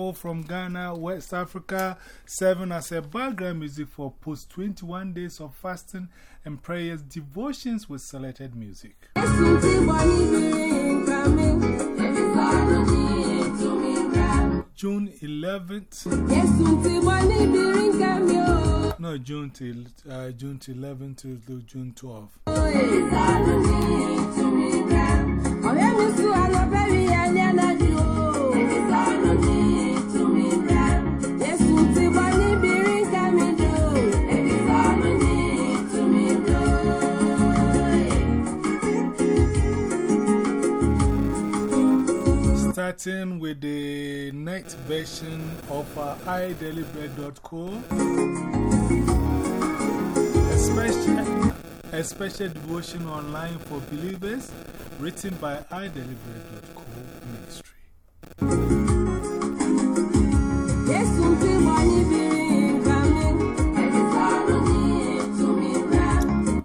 Manfo from Ghana, West Africa, serving as a background music for post 21 days of fasting and prayers, devotions with selected music. June 11th. No, June till uh, June till 11th to June 12th. Starting with the next version of uh, idailybread.co. A special, a special devotion online for believers written by idailybread.co ministry.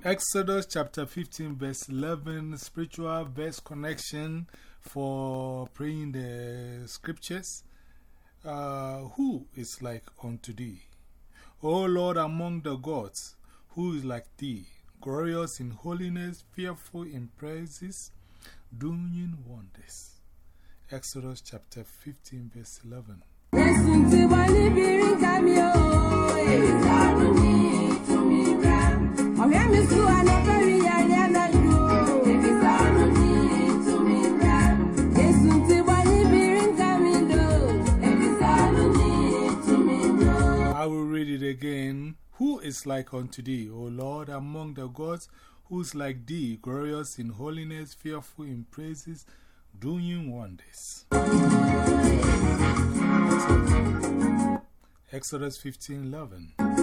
Exodus chapter 15, verse 11, spiritual verse connection for praying the scriptures. Uh, who is like unto thee? O Lord among the gods, who is like thee? Glorious in holiness, fearful in praises, doing wonders. Exodus chapter 15, verse 11. Again. Who is like unto thee, O Lord, among the gods? Who is like thee, glorious in holiness, fearful in praises, doing wonders? Exodus 15 11.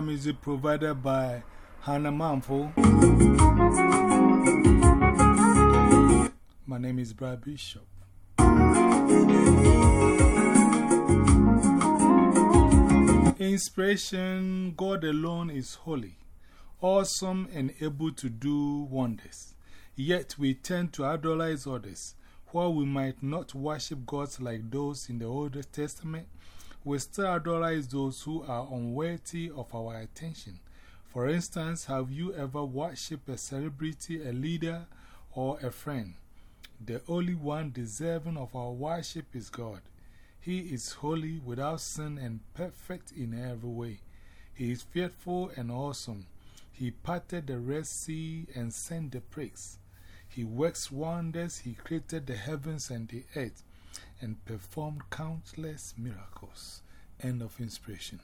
Music provided by Hannah Manfo. My name is Brad Bishop. Inspiration God alone is holy, awesome, and able to do wonders. Yet we tend to idolize others. While we might not worship gods like those in the Old Testament, we still idolize those who are unworthy of our attention. For instance, have you ever worshipped a celebrity, a leader, or a friend? The only one deserving of our worship is God. He is holy, without sin, and perfect in every way. He is faithful and awesome. He parted the Red Sea and sent the plagues. He works wonders. He created the heavens and the earth and performed countless miracles. End of inspiration.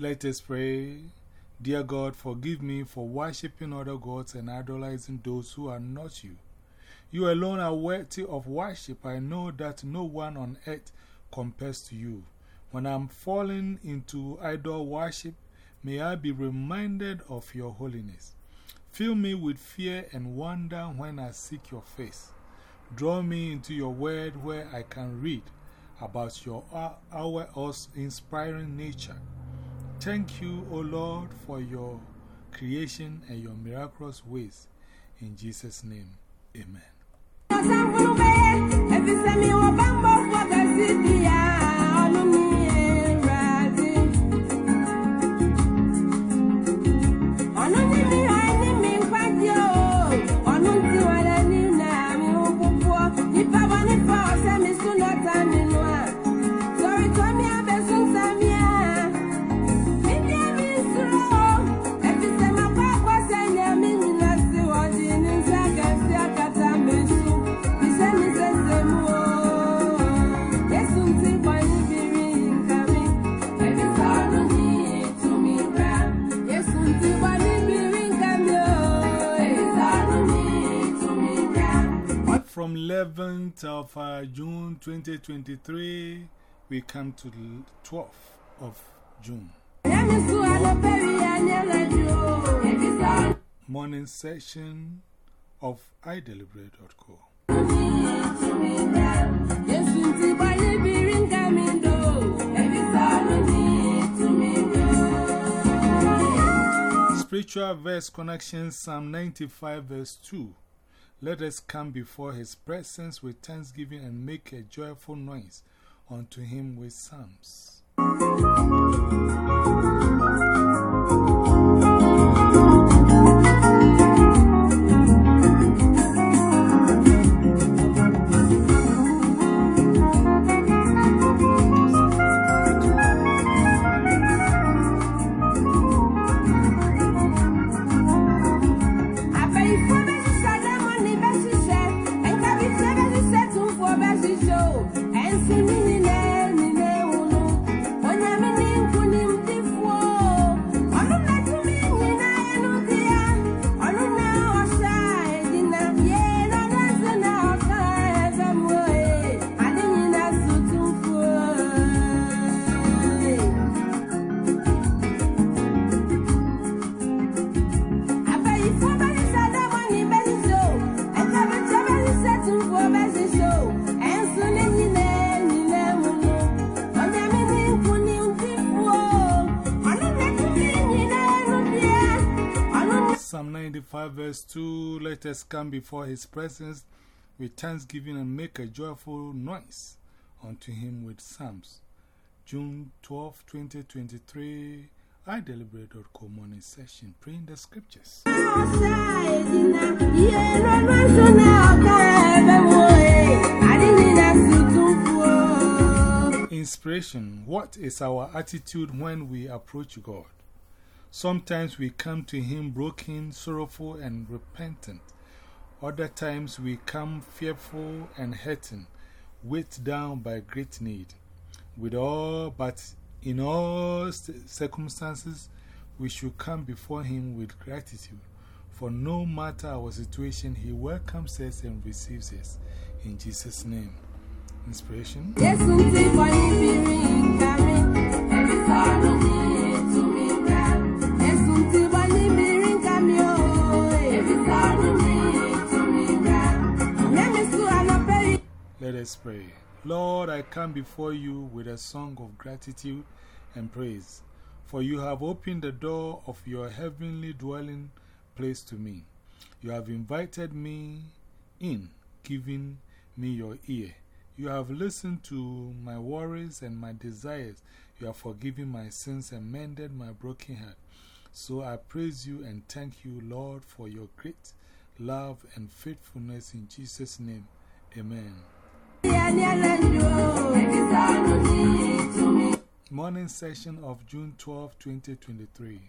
Let us pray. Dear God, forgive me for worshipping other gods and idolizing those who are not you. You alone are worthy of worship. I know that no one on earth compares to you. When I'm falling into idol worship, may I be reminded of your holiness. Fill me with fear and wonder when I seek your face. Draw me into your word where I can read about your our inspiring nature. Thank you, O Lord, for your creation and your miraculous ways. In Jesus' name, amen. From 2023, we come to the 12th of June. Morning session of iDailyBread.co. Spiritual verse connection Psalm 95 verse 2. Let us come before his presence with thanksgiving and make a joyful noise unto him with psalms. Let us come before his presence with thanksgiving and make a joyful noise unto him with psalms. June 12, 2023, I iDailyBread.co morning session, praying the scriptures. Inspiration What is our attitude when we approach God? Sometimes we come to Him broken, sorrowful, and repentant. Other times we come fearful and hurting, weighed down by great need. With all, but in all circumstances, we should come before Him with gratitude. For no matter our situation, He welcomes us and receives us. In Jesus' name. Inspiration. Let us pray. Lord, I come before you with a song of gratitude and praise, for you have opened the door of your heavenly dwelling place to me. You have invited me in, giving me your ear. You have listened to my worries and my desires. You have forgiven my sins and mended my broken heart. So I praise you and thank you, Lord, for your great love and faithfulness in Jesus' name. Amen. Morning session of June 12, 2023.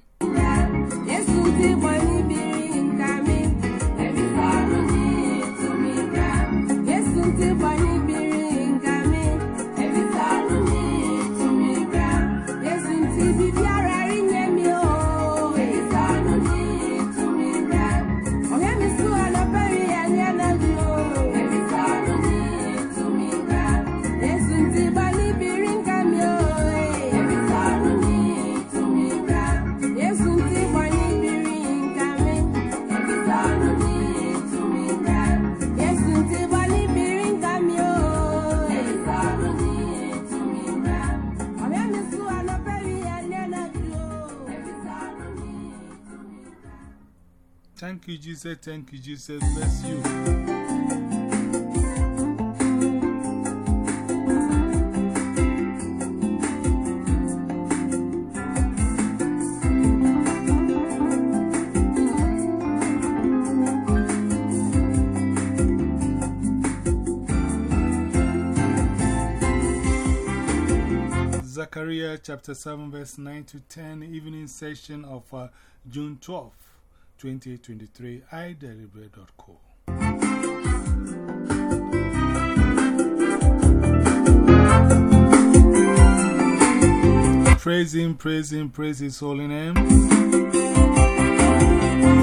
say, Thank you, Jesus. Bless you. Zechariah chapter 7, verse 9 to 10, evening session of uh, June 12th. 2023, idailybread.co. Praise Him, praise Him, praise His holy name.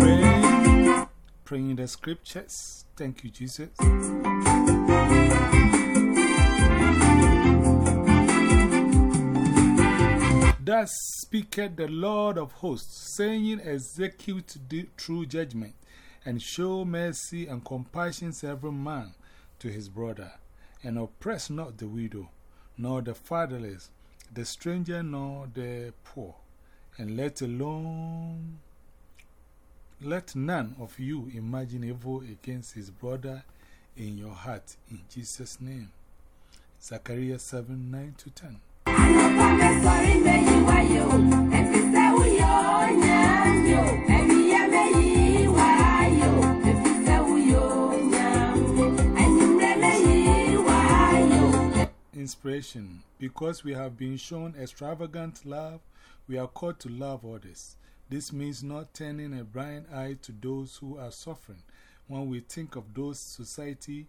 Pray, praying the scriptures. Thank you, Jesus. Thus speaketh the Lord of hosts, saying, Execute true judgment, and show mercy and compassion to every man to his brother, and oppress not the widow, nor the fatherless, the stranger, nor the poor, and let alone, let none of you imagine evil against his brother in your heart, in Jesus' name. Zechariah 7 9 to 10. Inspiration Because we have been shown extravagant love, we are called to love others. This means not turning a blind eye to those who are suffering. When we think of those society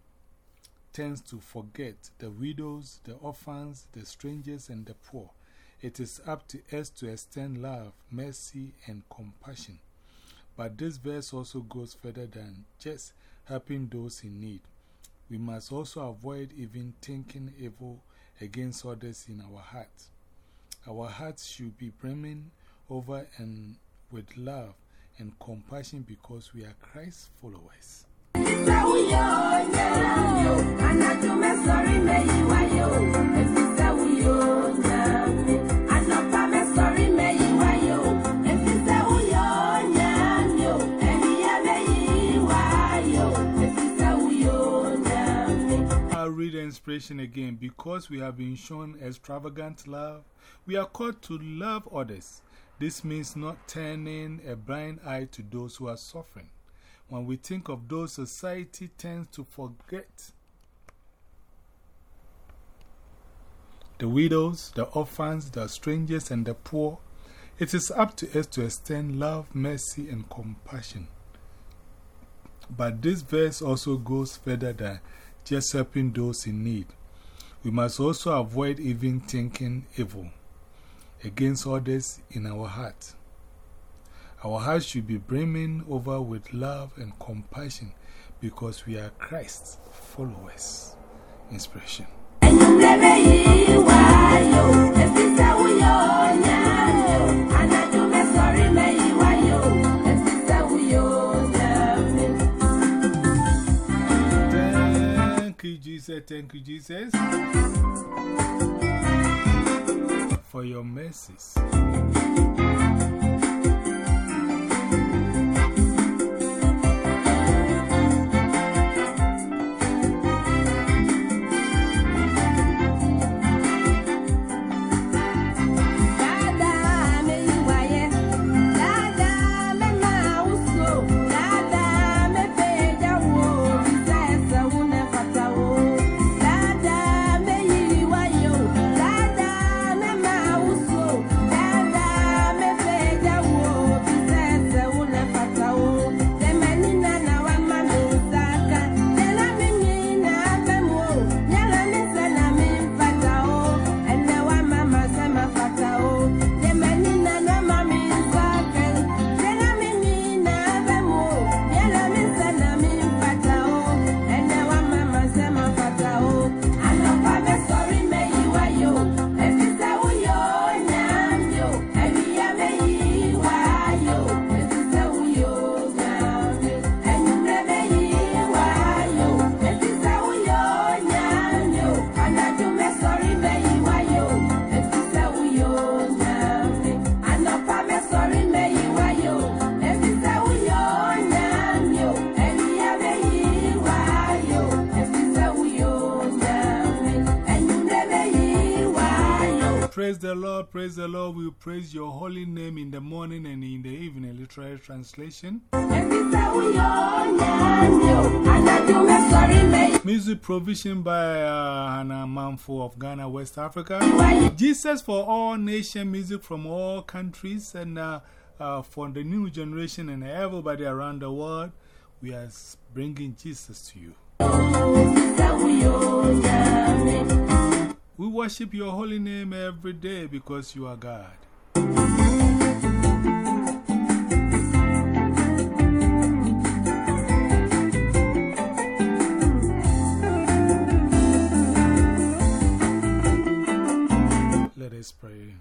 tends to forget the widows, the orphans, the strangers, and the poor. It is up to us to extend love, mercy, and compassion. But this verse also goes further than just helping those in need. We must also avoid even thinking evil against others in our hearts. Our hearts should be brimming over and with love and compassion because we are Christ's followers. Inspiration again. Because we have been shown extravagant love, we are called to love others. This means not turning a blind eye to those who are suffering. When we think of those, society tends to forget the widows, the orphans, the strangers, and the poor. It is up to us to extend love, mercy, and compassion. But this verse also goes further than just helping those in need. We must also avoid even thinking evil against others in our heart. Our heart should be brimming over with love and compassion because we are Christ's followers. Inspiration. Thank you, Jesus. Thank you, Jesus, for your mercies. The Lord, praise the Lord. We praise your holy name in the morning and in the evening. Literary translation. Music provision by uh, Hannah Manfo of Ghana, West Africa. Jesus for all nation music from all countries and uh, uh, for the new generation and everybody around the world. We are bringing Jesus to you. We worship your holy name every day because you are God. Let us pray.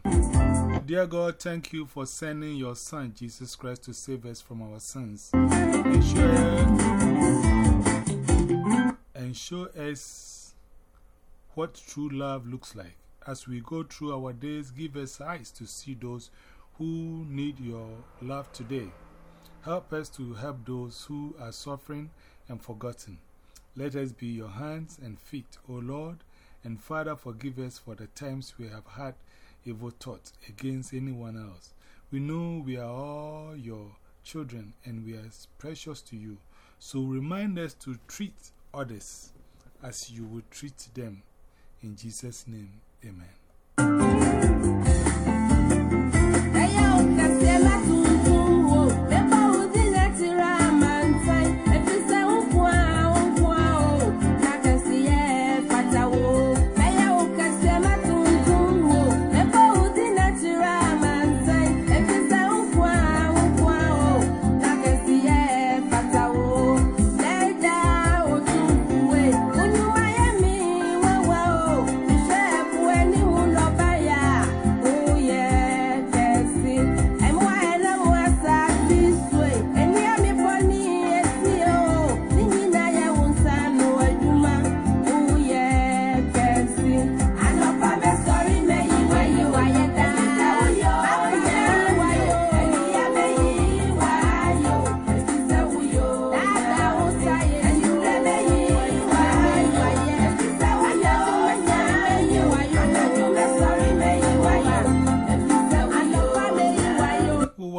Dear God, thank you for sending your Son, Jesus Christ, to save us from our sins and show us what true love looks like. As we go through our days, give us eyes to see those who need your love today. Help us to help those who are suffering and forgotten. Let us be your hands and feet, O Lord, and Father, forgive us for the times we have had evil thoughts against anyone else. We know we are all your children and we are precious to you. So remind us to treat others as you would treat them. In Jesus' name, amen.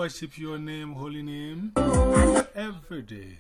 Worship your name, holy name, every day.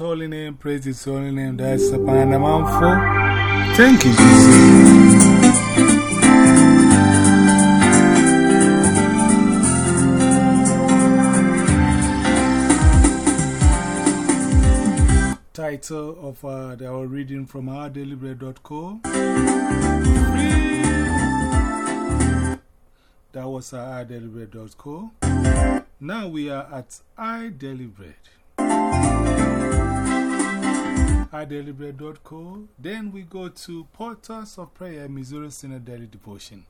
Holy name, praise His holy name. That's a Sapanamanfo. Thank you, Jesus. Title of uh, the, our reading from ourdailyBread.co. That was uh, ourdailyBread.co. Now we are at iDailyBread iDailyBread.co. Then we go to Portals of Prayer, Missouri Synod Daily Devotion.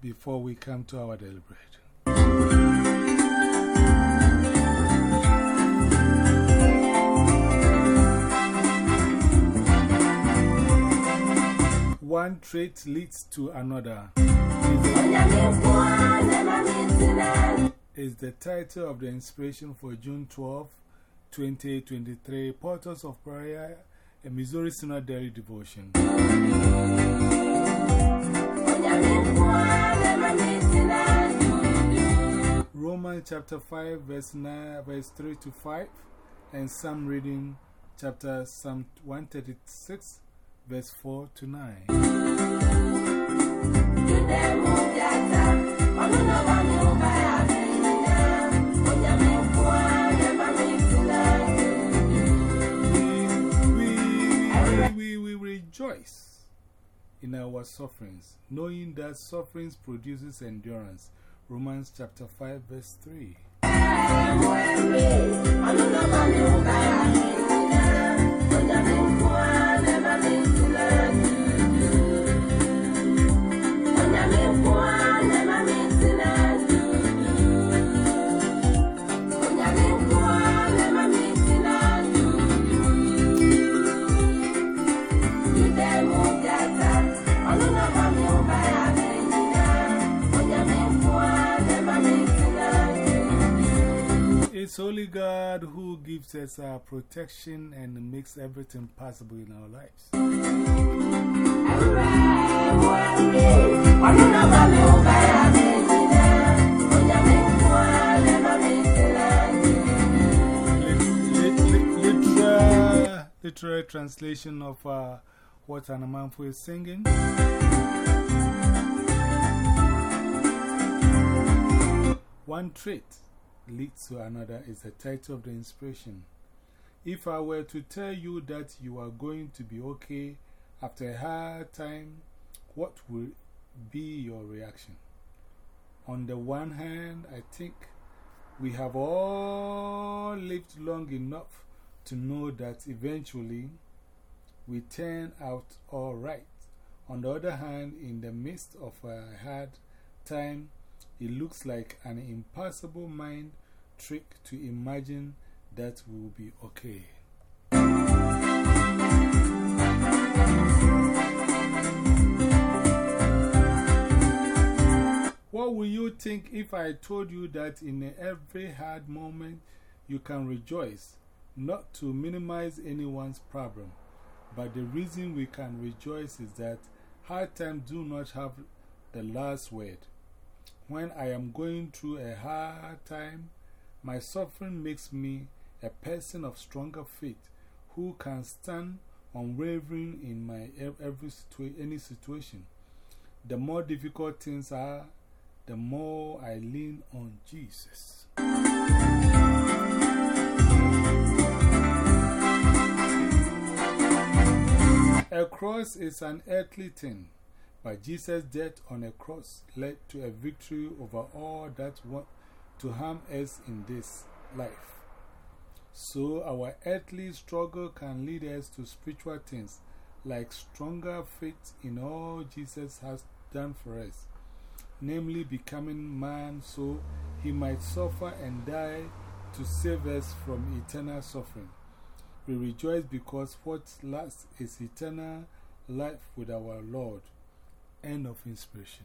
Before we come to our bread. One trait leads to another. Is the title of the inspiration for June 12, 2023, Portals of Prayer, a Missouri Synod Daily Devotion. Romans chapter 5, verse, 9, verse 3 to 5, and Psalm reading chapter Psalm 136, verse 4 to 9. Rejoice in our sufferings, knowing that sufferings produces endurance. Romans chapter 5, verse 3. It's only God who gives us our protection and makes everything possible in our lives. Literal, literal translation of uh, what Hannah Manfo is singing. One trait leads to another is the title of the inspiration. If I were to tell you that you are going to be okay after a hard time, what would be your reaction? On the one hand, I think we have all lived long enough to know that eventually we turn out all right. On the other hand, in the midst of a hard time, it looks like an impossible mind trick to imagine that we'll be okay. What will you think if I told you that in every hard moment you can rejoice, not to minimize anyone's problem, but the reason we can rejoice is that hard times do not have the last word. When I am going through a hard time, my suffering makes me a person of stronger faith who can stand unwavering in my every situa any situation. The more difficult things are, the more I lean on Jesus. A cross is an earthly thing, but Jesus' death on a cross led to a victory over all that want to harm us in this life. So, our earthly struggle can lead us to spiritual things like stronger faith in all Jesus has done for us, namely becoming man so he might suffer and die to save us from eternal suffering. We rejoice because what lasts is eternal life with our Lord. End of inspiration.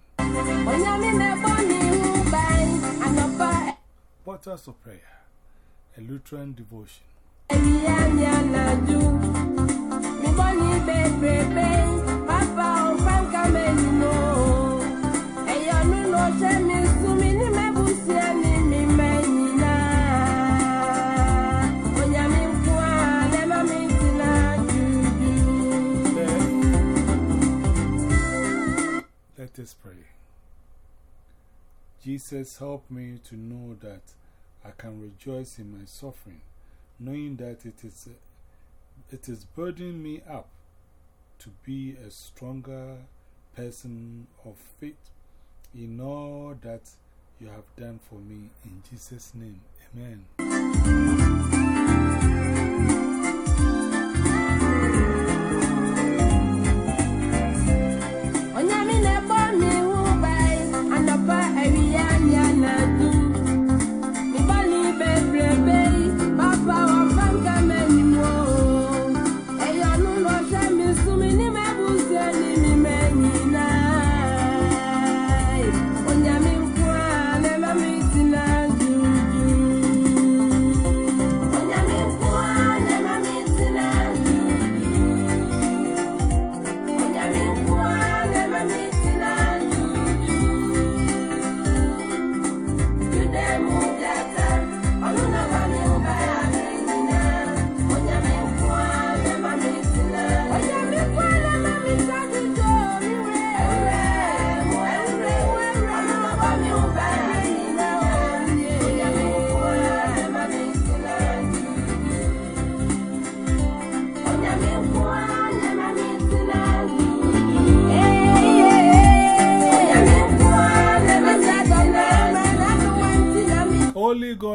Portals of Prayer, a Lutheran devotion. Let us pray. Jesus, help me to know that I can rejoice in my suffering, knowing that it is, it is burdening me up to be a stronger person of faith in all that you have done for me. In Jesus' name, Amen.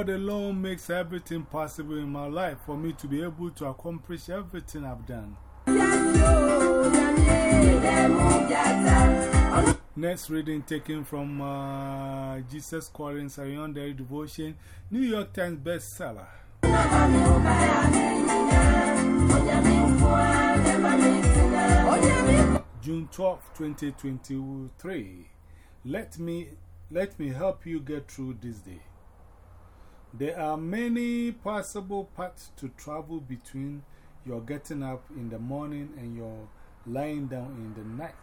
God alone makes everything possible in my life for me to be able to accomplish everything I've done. Next reading taken from uh, Jesus Calling Sarah Daily Devotion, New York Times bestseller. June 12, 2023. Let me, let me help you get through this day. There are many possible paths to travel between your getting up in the morning and your lying down in the night.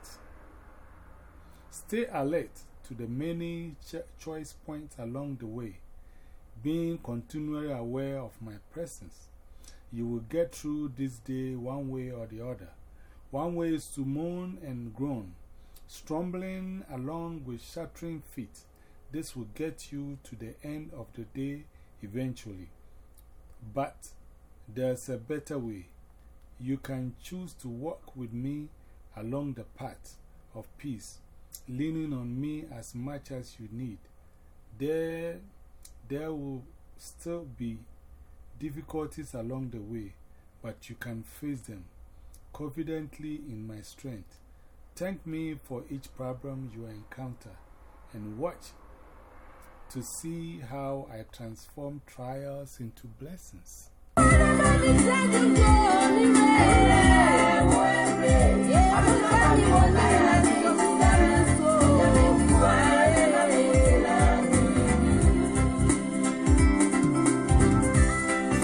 Stay alert to the many choice points along the way, being continually aware of my presence. You will get through this day one way or the other. One way is to moan and groan, stumbling along with shattering feet. This will get you to the end of the day eventually. But there's a better way. You can choose to walk with me along the path of peace, leaning on me as much as you need. There, there will still be difficulties along the way, but you can face them confidently in my strength. Thank me for each problem you encounter and watch to see how I transform trials into blessings.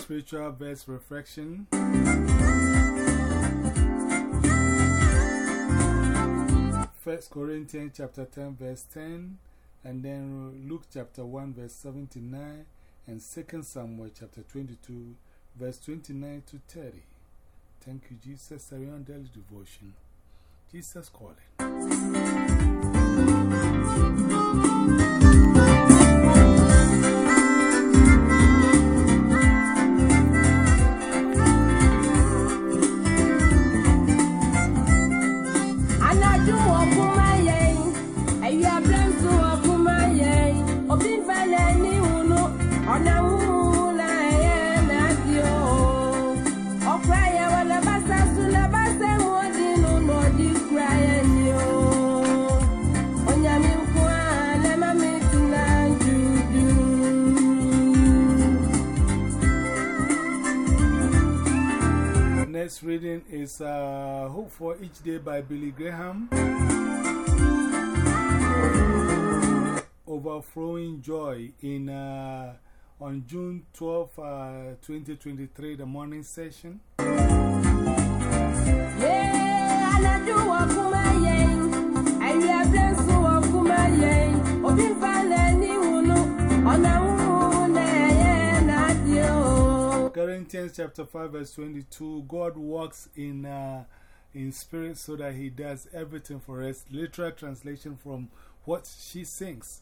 Spiritual verse reflection. First Corinthians chapter 10 verse 10 and then Luke chapter 1 verse 79 and 2 Samuel chapter 22 verse 29 to 30. Thank you, Jesus. Sarah Daily Devotion. Jesus calling. Next reading is uh, Hope for Each Day by Billy Graham. Overflowing Joy in uh, on June 12, uh, 2023, the morning session. Yeah, I do what my yang. I have blessed to walk my yang. Obi Valeni Uno, on a Corinthians chapter 5, verse 22 God works in, uh, in spirit so that He does everything for us. Literal translation from what she sings.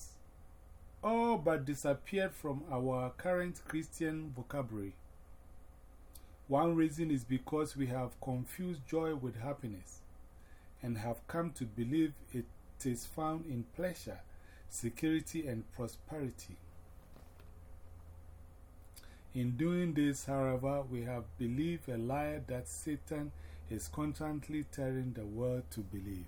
all but disappeared from our current Christian vocabulary. One reason is because we have confused joy with happiness and have come to believe it is found in pleasure, security, and prosperity. In doing this, however, we have believed a lie that Satan is constantly telling the world to believe.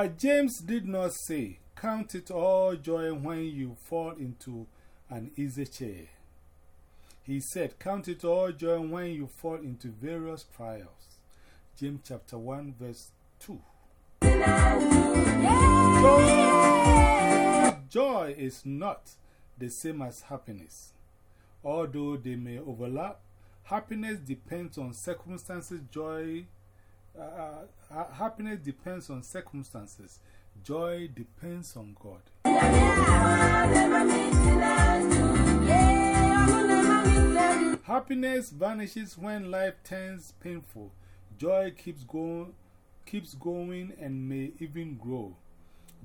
But James did not say, Count it all joy when you fall into an easy chair. He said, Count it all joy when you fall into various trials. James chapter 1, verse 2. Joy, joy is not the same as happiness. Although they may overlap, happiness depends on circumstances, joy. Uh, uh, happiness depends on circumstances, joy depends on God. Happiness vanishes when life turns painful. Joy keeps going, keeps going and may even grow.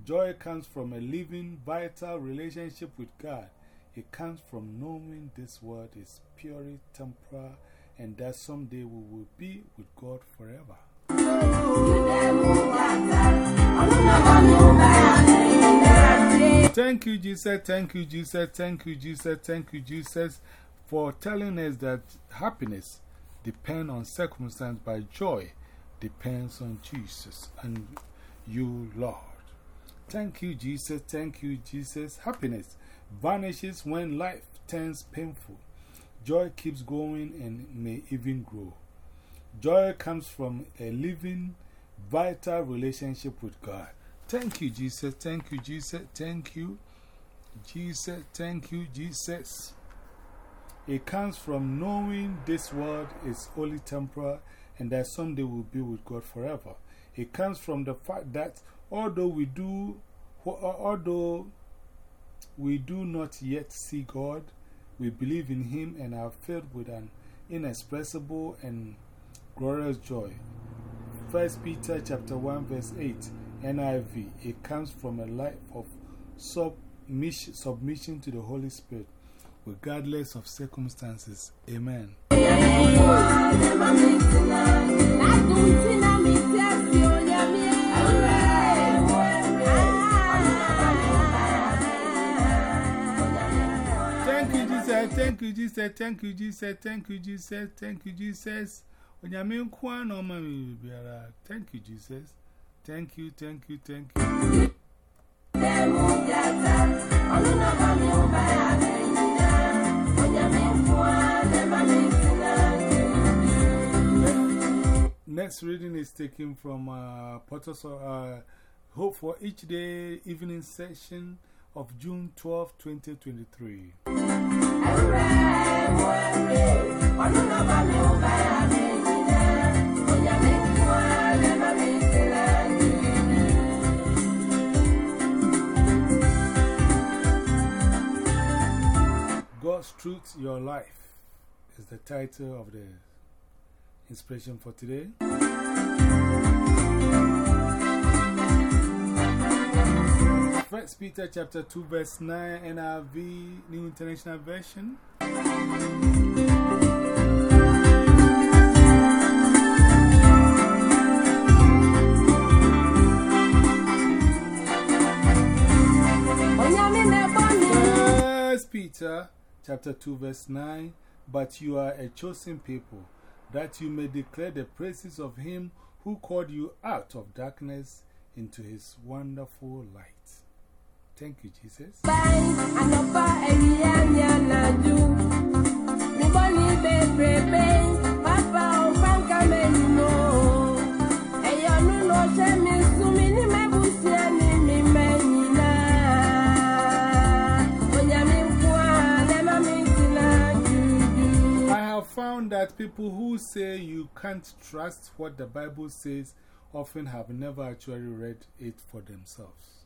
Joy comes from a living, vital relationship with God. It comes from knowing this world is purely temporal and that someday we will be with God forever. Thank you, Jesus. Thank you, Jesus. Thank you, Jesus. Thank you, Jesus, for telling us that happiness depends on circumstance, but joy depends on Jesus and you, Lord. Thank you, Jesus. Thank you, Jesus. Happiness vanishes when life turns painful. Joy keeps going and may even grow. Joy comes from a living, vital relationship with God. Thank you, Jesus. Thank you, Jesus. Thank you, Jesus. Thank you, Jesus. It comes from knowing this world is only temporal and that someday we'll be with God forever. It comes from the fact that although we do, although we do not yet see God, we believe in Him and are filled with an inexpressible and glorious joy. 1 Peter chapter 1 verse 8 NIV It comes from a life of submission, submission to the Holy Spirit regardless of circumstances. Amen. Thank you, Jesus. Thank you, Jesus. Thank you, Jesus. Thank you, Jesus. Thank you, Jesus. Onyame nkwa na ọma mi biara. Thank you, Jesus. Thank you, thank you, thank you. Next reading is taken from uh, Potter's uh, Hope for Each Day evening session of June 12, 2023. God's Truth, Your Life is the title of the inspiration for today. First Peter chapter 2 verse 9 NIV New International Version. Peter chapter 2 verse 9 But you are a chosen people, that you may declare the praises of him who called you out of darkness into his wonderful light. Thank you, Jesus. I that people who say you can't trust what the Bible says often have never actually read it for themselves.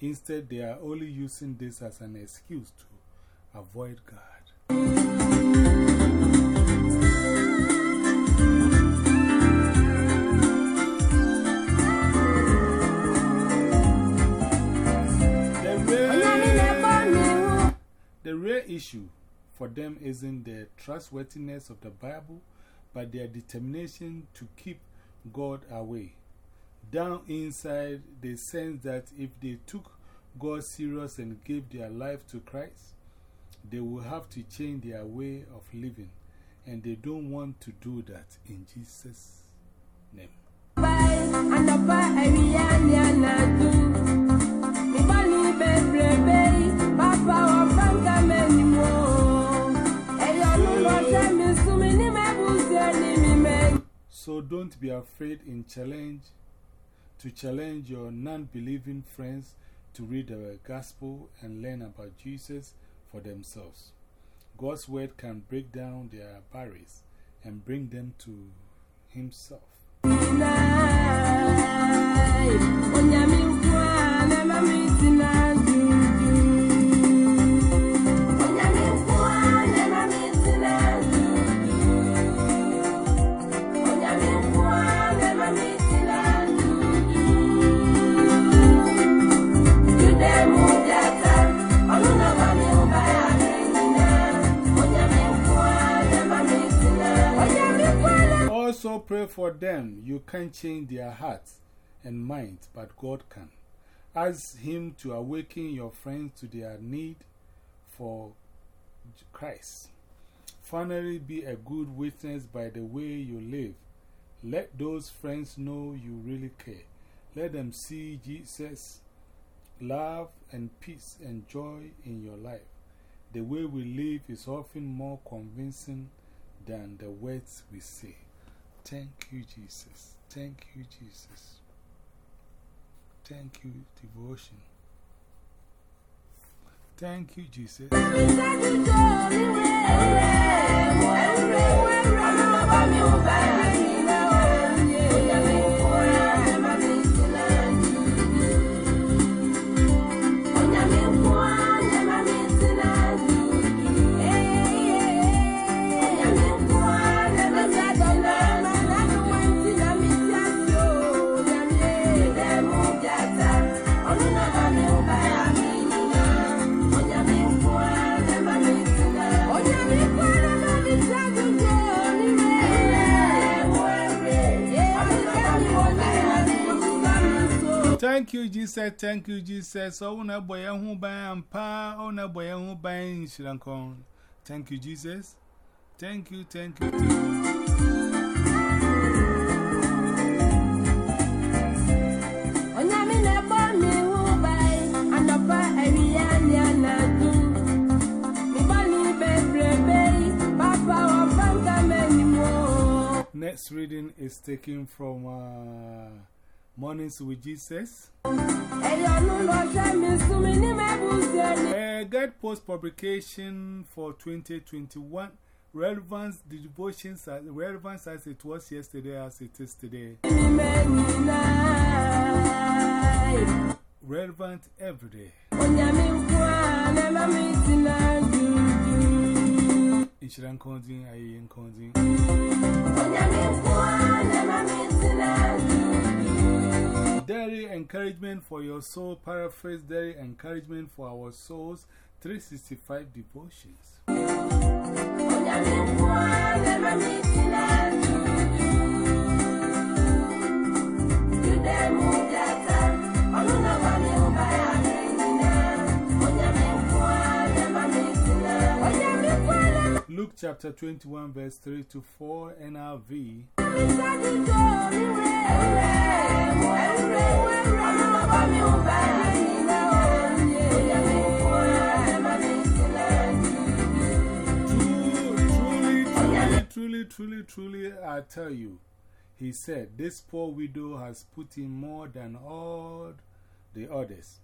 Instead, they are only using this as an excuse to avoid God. The real, issue for them isn't the trustworthiness of the Bible, but their determination to keep God away. Down inside, they sense that if they took God serious and gave their life to Christ, they will have to change their way of living, and they don't want to do that in Jesus' name. Papa, don't be afraid in challenge to challenge your non-believing friends to read the gospel and learn about Jesus for themselves. God's word can break down their barriers and bring them to Himself. Also, pray for them. You can't change their hearts and minds, but God can. Ask Him to awaken your friends to their need for Christ. Finally, be a good witness by the way you live. Let those friends know you really care. Let them see Jesus' love and peace and joy in your life. The way we live is often more convincing than the words we say. Thank you, Jesus. Thank you, Jesus. Thank you, devotion. Thank you, Jesus. You. Thank you, Jesus. Oh, na boy, who by and pa, oh, na boy, who by in Shirankon. Thank you, Jesus. Thank you, thank you, thank you. Next reading is taken from uh, Mornings with Jesus. A guide post publication for 2021. Relevance, the devotions, are relevance as it was yesterday, as it is today. Relevant every day. Inshiran Konzin, Ayin Konzin. Daily encouragement for your soul, paraphrase daily encouragement for our souls, 365 devotions. Luke chapter 21, verse 3 to 4, NRV. Truly, truly, truly, truly, I tell you, he said, This poor widow has put in more than all the others.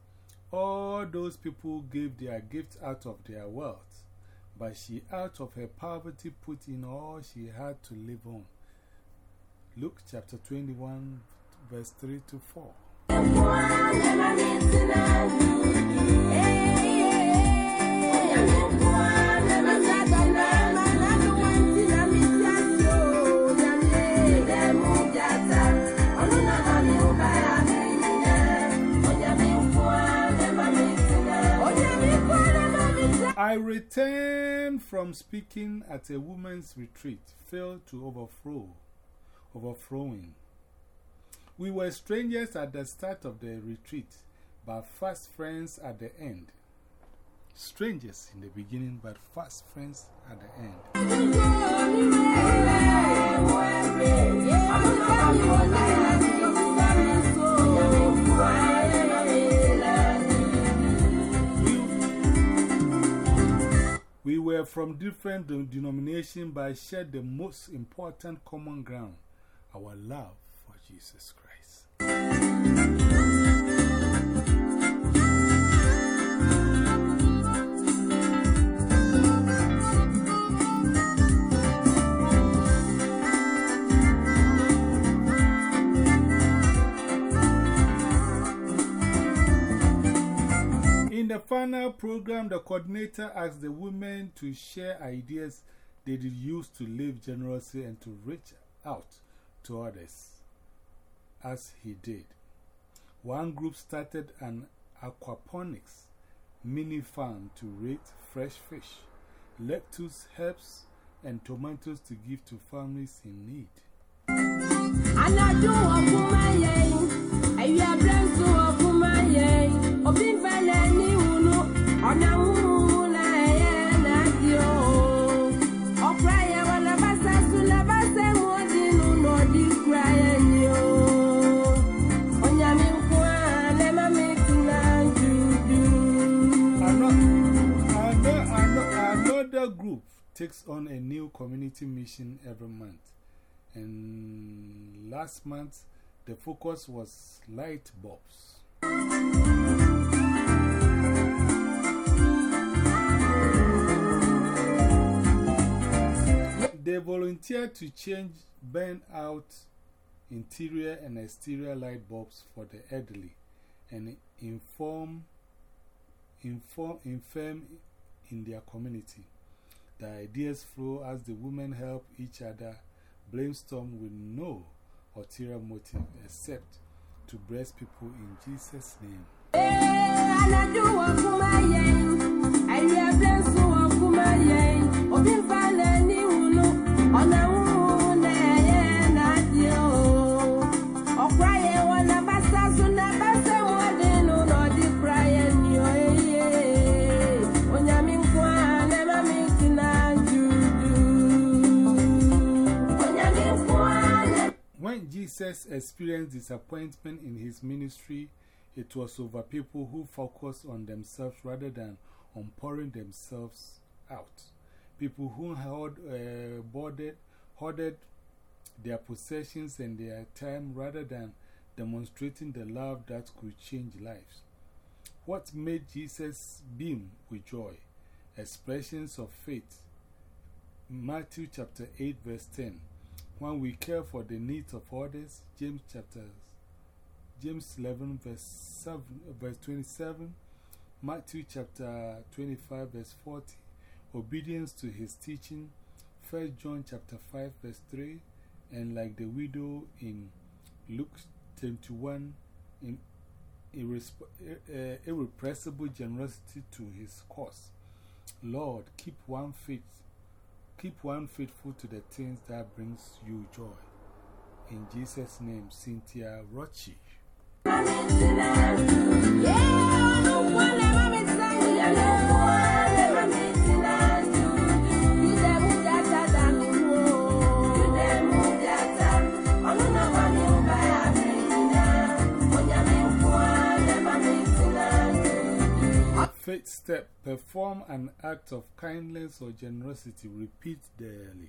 All those people gave their gifts out of their wealth, but she, out of her poverty, put in all she had to live on. Luke chapter 21, verse 3 to 4. I returned from speaking at a women's retreat, filled to overflow, overflowing. We were strangers at the start of the retreat, but fast friends at the end. Strangers in the beginning, but fast friends at the end. Were from different de- denominations but shared the most important common ground our love for Jesus Christ. Final program, the coordinator asked the women to share ideas they did use to live generously and to reach out to others, as he did. One group started an aquaponics mini farm to raise fresh fish, lettuce, herbs, and tomatoes to give to families in need. Takes on a new community mission every month. And last month, the focus was light bulbs. They volunteered to change burn out interior and exterior light bulbs for the elderly and inform, inform, infirm in their community. The ideas flow as the women help each other brainstorm with no ulterior motive except to bless people in Jesus' name. Anadu When Jesus experienced disappointment in his ministry, it was over people who focused on themselves rather than on pouring themselves out. People who hoard, uh, boarded, hoarded their possessions and their time rather than demonstrating the love that could change lives. What made Jesus beam with joy? Expressions of faith. Matthew chapter 8, verse 10. When we care for the needs of others, James chapter James 11, verse, 7, verse 27, Matthew chapter 25, verse 40, obedience to his teaching, 1 John chapter 5, verse 3, and like the widow in Luke 21, in irresp uh, irrepressible generosity to his cause. Lord, keep one faith, keep one faithful to the things that brings you joy. In Jesus' name, Cynthia Ruchti. Step, perform an act of kindness or generosity, repeat daily.